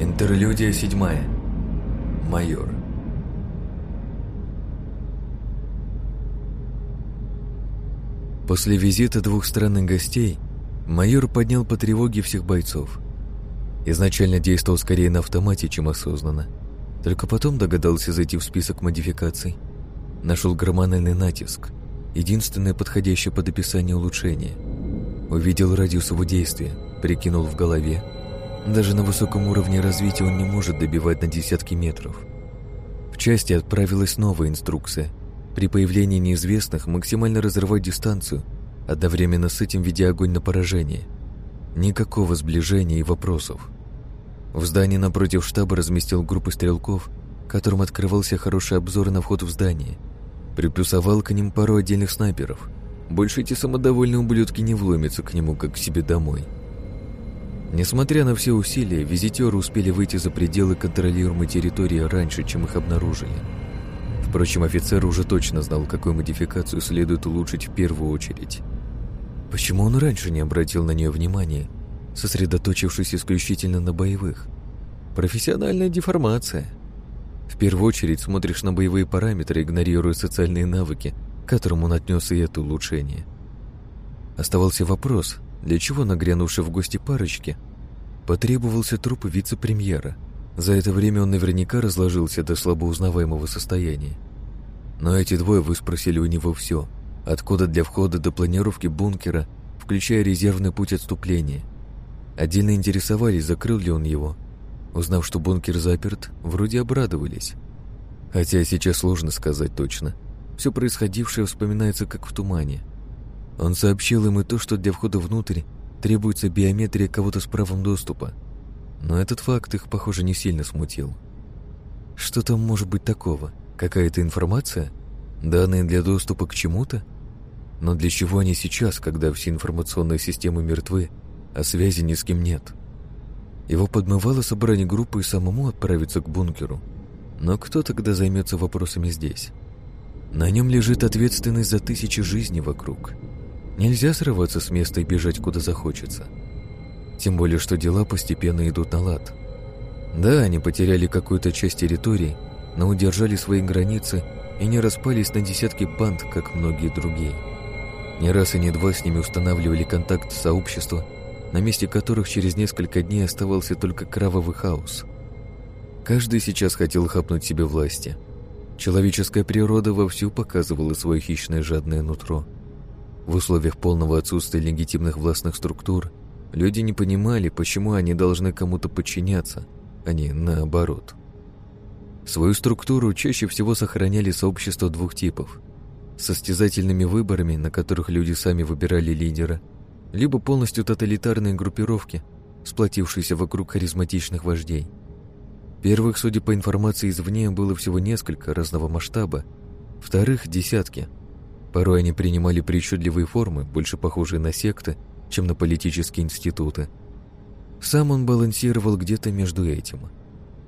Интерлюдия седьмая. Майор. После визита двух странных гостей майор поднял по тревоге всех бойцов. Изначально действовал скорее на автомате, чем осознанно. Только потом догадался зайти в список модификаций. Нашел гормональный натиск, единственное подходящее под описание улучшение. Увидел радиус его действия, прикинул в голове. Даже на высоком уровне развития он не может добивать на десятки метров. В части отправилась новая инструкция. При появлении неизвестных максимально разрывать дистанцию, одновременно с этим ведя огонь на поражение. Никакого сближения и вопросов. В здании напротив штаба разместил группу стрелков, которым открывался хороший обзор на вход в здание. Приплюсовал к ним пару отдельных снайперов. Больше эти самодовольные ублюдки не вломятся к нему, как к себе домой. Несмотря на все усилия, визитеры успели выйти за пределы контролируемой территории раньше, чем их обнаружили. Впрочем, офицер уже точно знал, какую модификацию следует улучшить в первую очередь. Почему он раньше не обратил на нее внимания, сосредоточившись исключительно на боевых? Профессиональная деформация. В первую очередь смотришь на боевые параметры, игнорируя социальные навыки, к которым он отнес и это улучшение. Оставался вопрос, для чего нагрянувший в гости парочки потребовался труп вице-премьера. За это время он наверняка разложился до слабо узнаваемого состояния. Но эти двое выспросили у него все – Откуда для входа до планировки бункера, включая резервный путь отступления. Отдельно интересовались, закрыл ли он его. Узнав, что бункер заперт, вроде обрадовались. Хотя сейчас сложно сказать точно. Все происходившее вспоминается как в тумане. Он сообщил им и то, что для входа внутрь требуется биометрия кого-то с правом доступа. Но этот факт их, похоже, не сильно смутил. Что там может быть такого? Какая-то информация? Данные для доступа к чему-то? Но для чего они сейчас, когда все информационные системы мертвы, а связи ни с кем нет? Его подмывало собрание группы и самому отправиться к бункеру. Но кто тогда займется вопросами здесь? На нем лежит ответственность за тысячи жизней вокруг. Нельзя срываться с места и бежать куда захочется. Тем более, что дела постепенно идут на лад. Да, они потеряли какую-то часть территории, но удержали свои границы и не распались на десятки банд, как многие другие. Не раз и не два с ними устанавливали контакт сообщества, на месте которых через несколько дней оставался только кровавый хаос. Каждый сейчас хотел хапнуть себе власти. Человеческая природа вовсю показывала свое хищное жадное нутро. В условиях полного отсутствия легитимных властных структур люди не понимали, почему они должны кому-то подчиняться, а не наоборот. Свою структуру чаще всего сохраняли сообщества двух типов. Состязательными выборами, на которых люди сами выбирали лидера, либо полностью тоталитарные группировки, сплотившиеся вокруг харизматичных вождей. Первых, судя по информации извне, было всего несколько разного масштаба, вторых – десятки. Порой они принимали причудливые формы, больше похожие на секты, чем на политические институты. Сам он балансировал где-то между этим –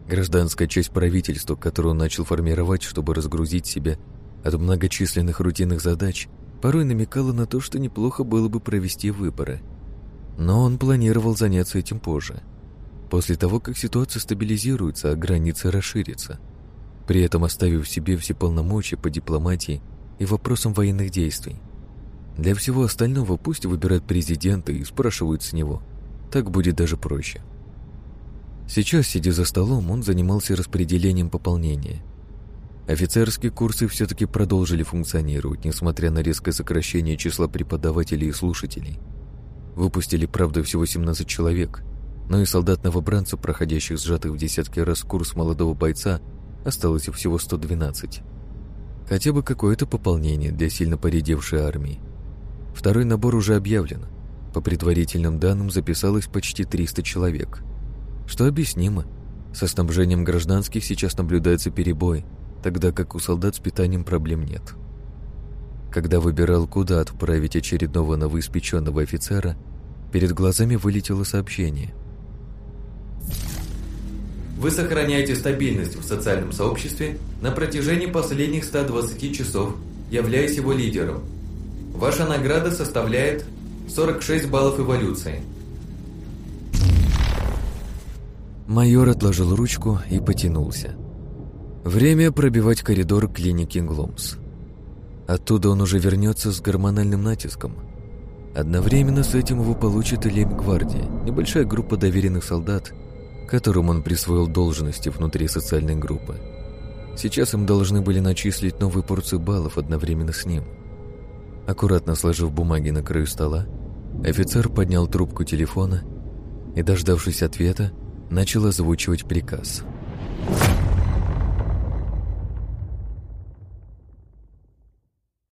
Гражданская часть правительства, которую он начал формировать, чтобы разгрузить себя от многочисленных рутинных задач, порой намекала на то, что неплохо было бы провести выборы. Но он планировал заняться этим позже, после того, как ситуация стабилизируется, а границы расширятся, при этом оставив себе все полномочия по дипломатии и вопросам военных действий. Для всего остального пусть выбирают президента и спрашивают с него. Так будет даже проще. Сейчас, сидя за столом, он занимался распределением пополнения. Офицерские курсы все-таки продолжили функционировать, несмотря на резкое сокращение числа преподавателей и слушателей. Выпустили, правда, всего 17 человек, но и солдат-новобранцев, проходящих сжатых в десятки раз курс молодого бойца, осталось всего 112. Хотя бы какое-то пополнение для сильно поредевшей армии. Второй набор уже объявлен. По предварительным данным записалось почти 300 человек – что объяснимо. Со снабжением гражданских сейчас наблюдается перебой, тогда как у солдат с питанием проблем нет. Когда выбирал, куда отправить очередного новоиспеченного офицера, перед глазами вылетело сообщение. Вы сохраняете стабильность в социальном сообществе на протяжении последних 120 часов, являясь его лидером. Ваша награда составляет 46 баллов эволюции – Майор отложил ручку и потянулся. Время пробивать коридор клиники Гломс. Оттуда он уже вернется с гормональным натиском. Одновременно с этим его получит и лейб-гвардия, небольшая группа доверенных солдат, которым он присвоил должности внутри социальной группы. Сейчас им должны были начислить новую порцию баллов одновременно с ним. Аккуратно сложив бумаги на краю стола, офицер поднял трубку телефона и, дождавшись ответа, начал озвучивать приказ –